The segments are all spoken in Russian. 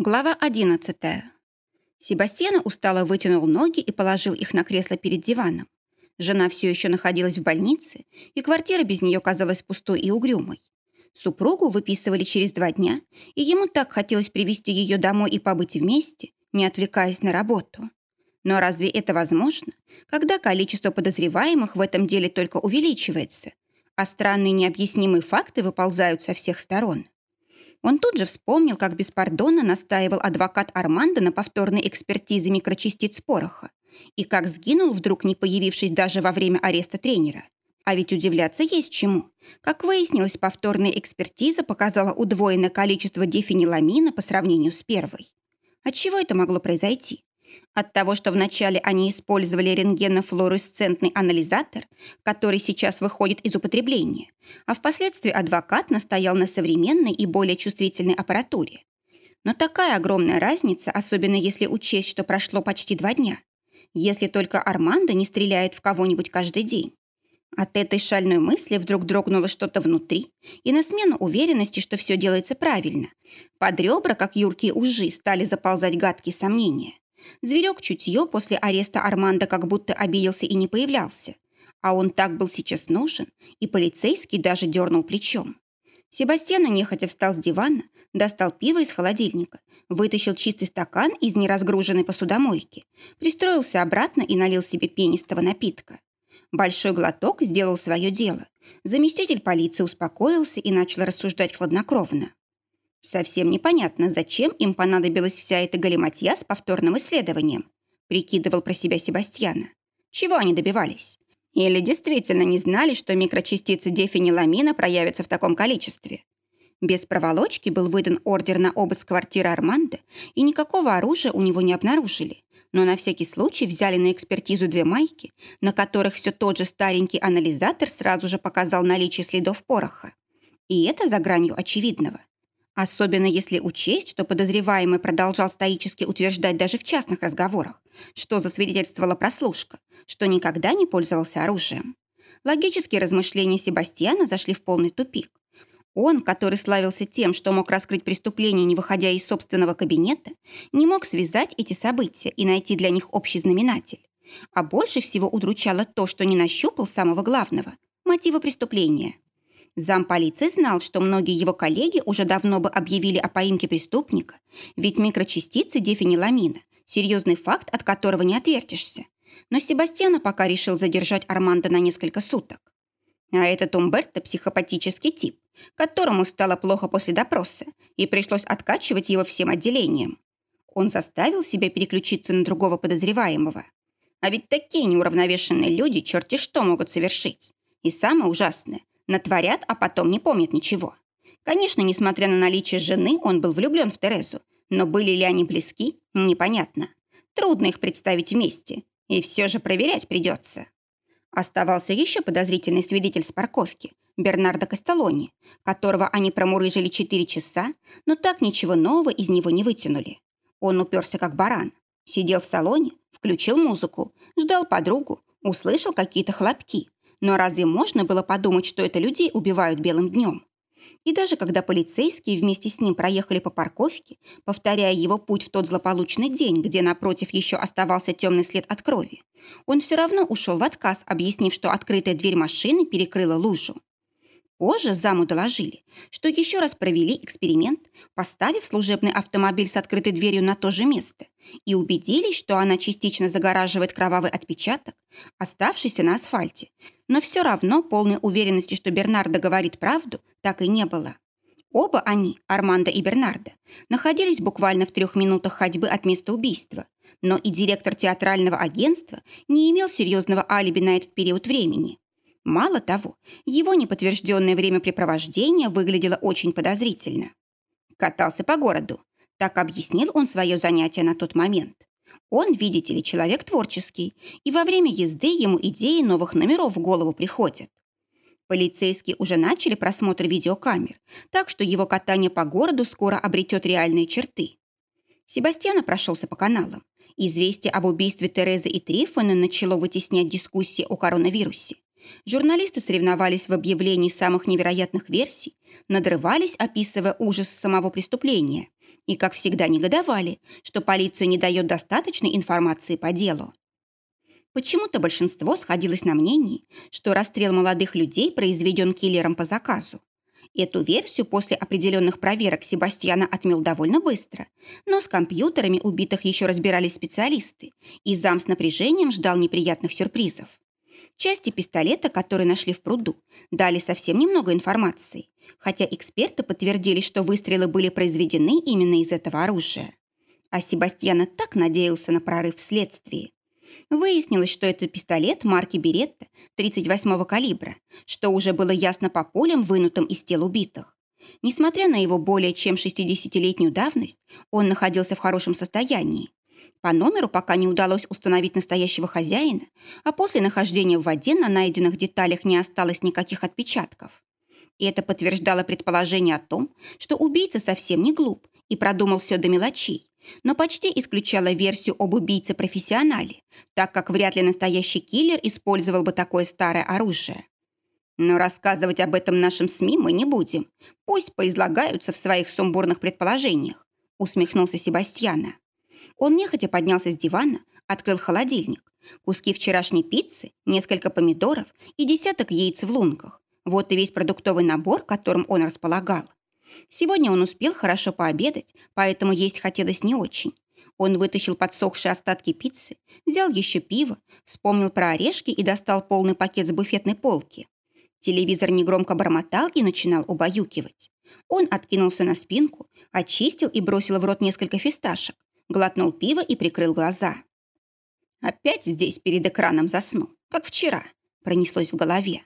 Глава 11. Себастьян устало вытянул ноги и положил их на кресло перед диваном. Жена все еще находилась в больнице, и квартира без нее казалась пустой и угрюмой. Супругу выписывали через два дня, и ему так хотелось привести ее домой и побыть вместе, не отвлекаясь на работу. Но разве это возможно, когда количество подозреваемых в этом деле только увеличивается, а странные необъяснимые факты выползают со всех сторон? Он тут же вспомнил, как беспардонно настаивал адвокат Армандо на повторной экспертизе микрочастиц пороха и как сгинул, вдруг не появившись даже во время ареста тренера. А ведь удивляться есть чему. Как выяснилось, повторная экспертиза показала удвоенное количество дифениламина по сравнению с первой. От чего это могло произойти? От того, что вначале они использовали рентгенофлуоресцентный анализатор, который сейчас выходит из употребления, а впоследствии адвокат настоял на современной и более чувствительной аппаратуре. Но такая огромная разница, особенно если учесть, что прошло почти два дня. Если только Армандо не стреляет в кого-нибудь каждый день. От этой шальной мысли вдруг дрогнуло что-то внутри, и на смену уверенности, что все делается правильно. Под ребра, как юркие ужи, стали заползать гадкие сомнения. Зверек чутье после ареста Армандо как будто обиделся и не появлялся. А он так был сейчас нужен, и полицейский даже дернул плечом. Себастьян нехотя встал с дивана, достал пиво из холодильника, вытащил чистый стакан из неразгруженной посудомойки, пристроился обратно и налил себе пенистого напитка. Большой глоток сделал свое дело. Заместитель полиции успокоился и начал рассуждать хладнокровно. Совсем непонятно, зачем им понадобилась вся эта галиматья с повторным исследованием, прикидывал про себя Себастьяна. Чего они добивались? Или действительно не знали, что микрочастицы дефениламина проявятся в таком количестве? Без проволочки был выдан ордер на обыск квартиры Армандо, и никакого оружия у него не обнаружили. Но на всякий случай взяли на экспертизу две майки, на которых все тот же старенький анализатор сразу же показал наличие следов пороха. И это за гранью очевидного. Особенно если учесть, что подозреваемый продолжал стоически утверждать даже в частных разговорах, что засвидетельствовала прослушка, что никогда не пользовался оружием. Логические размышления Себастьяна зашли в полный тупик. Он, который славился тем, что мог раскрыть преступление, не выходя из собственного кабинета, не мог связать эти события и найти для них общий знаменатель. А больше всего удручало то, что не нащупал самого главного – мотива преступления – Зам полиции знал, что многие его коллеги уже давно бы объявили о поимке преступника, ведь микрочастицы дефениламина – серьезный факт, от которого не отвертишься. Но Себастьяна пока решил задержать Армандо на несколько суток. А этот Умберто – психопатический тип, которому стало плохо после допроса, и пришлось откачивать его всем отделением. Он заставил себя переключиться на другого подозреваемого. А ведь такие неуравновешенные люди черти что могут совершить. И самое ужасное, Натворят, а потом не помнят ничего. Конечно, несмотря на наличие жены, он был влюблен в Терезу, но были ли они близки, непонятно. Трудно их представить вместе, и все же проверять придется. Оставался еще подозрительный свидетель с парковки, Бернардо Костелони, которого они промурыжили четыре часа, но так ничего нового из него не вытянули. Он уперся как баран. Сидел в салоне, включил музыку, ждал подругу, услышал какие-то хлопки, но разве можно было подумать, что это людей убивают белым днем? И даже когда полицейские вместе с ним проехали по парковке, повторяя его путь в тот злополучный день, где напротив еще оставался темный след от крови, он все равно ушел в отказ, объяснив, что открытая дверь машины перекрыла лужу. Позже заму доложили, что еще раз провели эксперимент, поставив служебный автомобиль с открытой дверью на то же место, и убедились, что она частично загораживает кровавый отпечаток, оставшийся на асфальте. Но все равно полной уверенности, что Бернардо говорит правду, так и не было. Оба они, Армандо и Бернардо, находились буквально в трех минутах ходьбы от места убийства, но и директор театрального агентства не имел серьезного алиби на этот период времени. Мало того, его неподтвержденное времяпрепровождение выглядело очень подозрительно. Катался по городу. Так объяснил он свое занятие на тот момент. Он, видите ли, человек творческий, и во время езды ему идеи новых номеров в голову приходят. Полицейские уже начали просмотр видеокамер, так что его катание по городу скоро обретет реальные черты. Себастьяна прошелся по каналам. Известие об убийстве Терезы и Трифона начало вытеснять дискуссии о коронавирусе. Журналисты соревновались в объявлении самых невероятных версий, надрывались, описывая ужас самого преступления, и, как всегда, негодовали, что полиция не дает достаточной информации по делу. Почему-то большинство сходилось на мнении, что расстрел молодых людей произведен киллером по заказу. Эту версию после определенных проверок Себастьяна отмел довольно быстро, но с компьютерами убитых еще разбирались специалисты, и зам с напряжением ждал неприятных сюрпризов. Части пистолета, которые нашли в пруду, дали совсем немного информации, хотя эксперты подтвердили, что выстрелы были произведены именно из этого оружия. А Себастьяна так надеялся на прорыв в следствии. Выяснилось, что это пистолет марки Беретта 38-го калибра, что уже было ясно по полям, вынутым из тел убитых. Несмотря на его более чем 60-летнюю давность, он находился в хорошем состоянии. По номеру пока не удалось установить настоящего хозяина, а после нахождения в воде на найденных деталях не осталось никаких отпечатков. И это подтверждало предположение о том, что убийца совсем не глуп и продумал все до мелочей, но почти исключала версию об убийце-профессионале, так как вряд ли настоящий киллер использовал бы такое старое оружие. Но рассказывать об этом нашим СМИ мы не будем. Пусть поизлагаются в своих сумбурных предположениях, усмехнулся Себастьяна. Он нехотя поднялся с дивана, открыл холодильник. Куски вчерашней пиццы, несколько помидоров и десяток яиц в лунках. Вот и весь продуктовый набор, которым он располагал. Сегодня он успел хорошо пообедать, поэтому есть хотелось не очень. Он вытащил подсохшие остатки пиццы, взял еще пиво, вспомнил про орешки и достал полный пакет с буфетной полки. Телевизор негромко бормотал и начинал убаюкивать. Он откинулся на спинку, очистил и бросил в рот несколько фисташек, глотнул пиво и прикрыл глаза. «Опять здесь перед экраном засну, как вчера», пронеслось в голове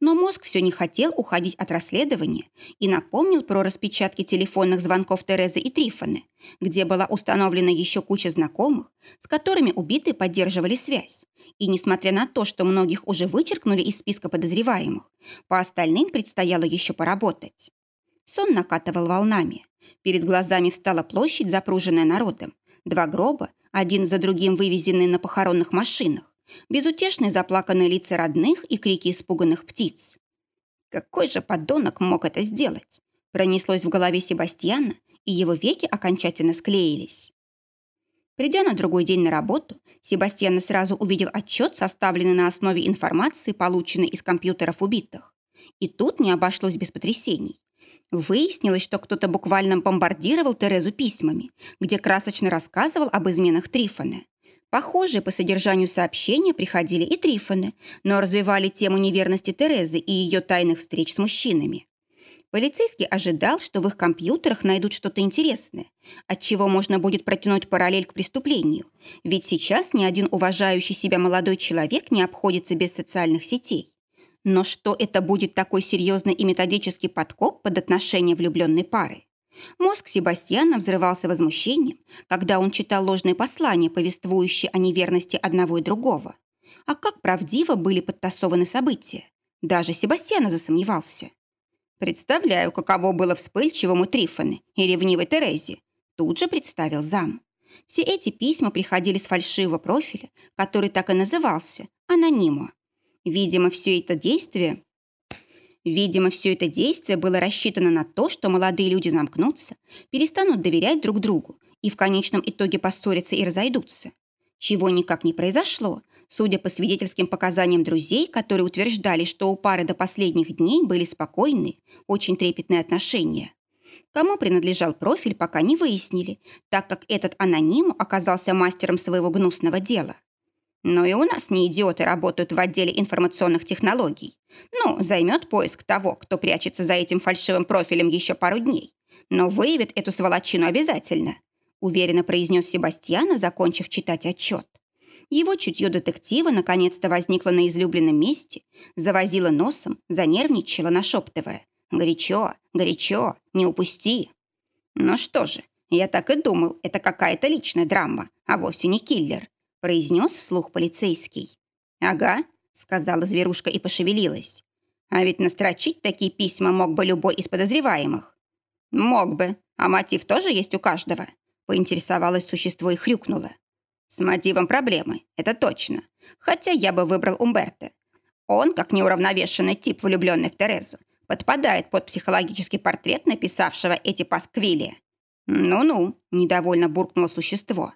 но мозг все не хотел уходить от расследования и напомнил про распечатки телефонных звонков Терезы и Трифоны, где была установлена еще куча знакомых, с которыми убитые поддерживали связь. И несмотря на то, что многих уже вычеркнули из списка подозреваемых, по остальным предстояло еще поработать. Сон накатывал волнами. Перед глазами встала площадь, запруженная народом. Два гроба, один за другим вывезенные на похоронных машинах безутешные заплаканные лица родных и крики испуганных птиц. Какой же подонок мог это сделать? Пронеслось в голове Себастьяна, и его веки окончательно склеились. Придя на другой день на работу, Себастьян сразу увидел отчет, составленный на основе информации, полученной из компьютеров убитых. И тут не обошлось без потрясений. Выяснилось, что кто-то буквально бомбардировал Терезу письмами, где красочно рассказывал об изменах Трифона. Похожие по содержанию сообщения приходили и Трифоны, но развивали тему неверности Терезы и ее тайных встреч с мужчинами. Полицейский ожидал, что в их компьютерах найдут что-то интересное, от чего можно будет протянуть параллель к преступлению, ведь сейчас ни один уважающий себя молодой человек не обходится без социальных сетей. Но что это будет такой серьезный и методический подкоп под отношение влюбленной пары? Мозг Себастьяна взрывался возмущением, когда он читал ложные послания, повествующие о неверности одного и другого. А как правдиво были подтасованы события. Даже Себастьяна засомневался. «Представляю, каково было вспыльчивому Трифоне и ревнивой Терезе», тут же представил зам. Все эти письма приходили с фальшивого профиля, который так и назывался – анонимо. Видимо, все это действие Видимо, все это действие было рассчитано на то, что молодые люди замкнутся, перестанут доверять друг другу и в конечном итоге поссорятся и разойдутся. Чего никак не произошло, судя по свидетельским показаниям друзей, которые утверждали, что у пары до последних дней были спокойные, очень трепетные отношения. Кому принадлежал профиль, пока не выяснили, так как этот аноним оказался мастером своего гнусного дела. Но и у нас не идиоты работают в отделе информационных технологий. Ну, займет поиск того, кто прячется за этим фальшивым профилем еще пару дней. Но выявит эту сволочину обязательно», уверенно произнес Себастьяна, закончив читать отчет. Его чутье детектива наконец-то возникло на излюбленном месте, завозило носом, занервничало, нашептывая. «Горячо, горячо, не упусти!» «Ну что же, я так и думал, это какая-то личная драма, а вовсе не киллер произнес вслух полицейский. «Ага», — сказала зверушка и пошевелилась. «А ведь настрочить такие письма мог бы любой из подозреваемых». «Мог бы. А мотив тоже есть у каждого?» Поинтересовалось существо и хрюкнуло. «С мотивом проблемы, это точно. Хотя я бы выбрал Умберто. Он, как неуравновешенный тип, влюбленный в Терезу, подпадает под психологический портрет написавшего эти пасквили. «Ну-ну», – недовольно буркнуло существо.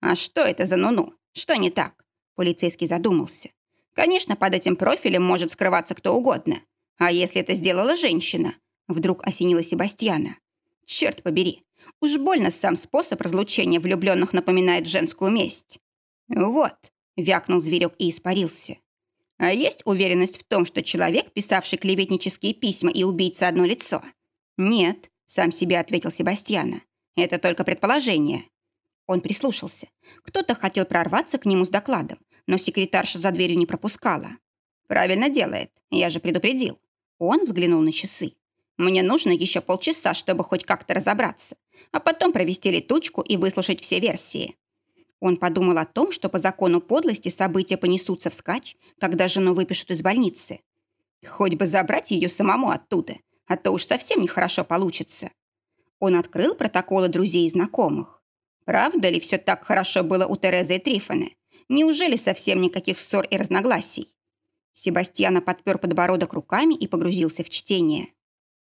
«А что это за ну-ну? Что не так?» Полицейский задумался. «Конечно, под этим профилем может скрываться кто угодно. А если это сделала женщина?» Вдруг осенила Себастьяна. «Черт побери, уж больно сам способ разлучения влюбленных напоминает женскую месть». «Вот», – вякнул зверек и испарился. «А есть уверенность в том, что человек, писавший клеветнические письма и убийца одно лицо?» «Нет», – сам себе ответил Себастьяна. «Это только предположение». Он прислушался. Кто-то хотел прорваться к нему с докладом, но секретарша за дверью не пропускала. «Правильно делает. Я же предупредил». Он взглянул на часы. «Мне нужно еще полчаса, чтобы хоть как-то разобраться, а потом провести летучку и выслушать все версии». Он подумал о том, что по закону подлости события понесутся вскачь, когда жену выпишут из больницы. Хоть бы забрать ее самому оттуда, а то уж совсем нехорошо получится. Он открыл протоколы друзей и знакомых. Правда ли все так хорошо было у Терезы и Трифона? Неужели совсем никаких ссор и разногласий? Себастьяна подпер подбородок руками и погрузился в чтение.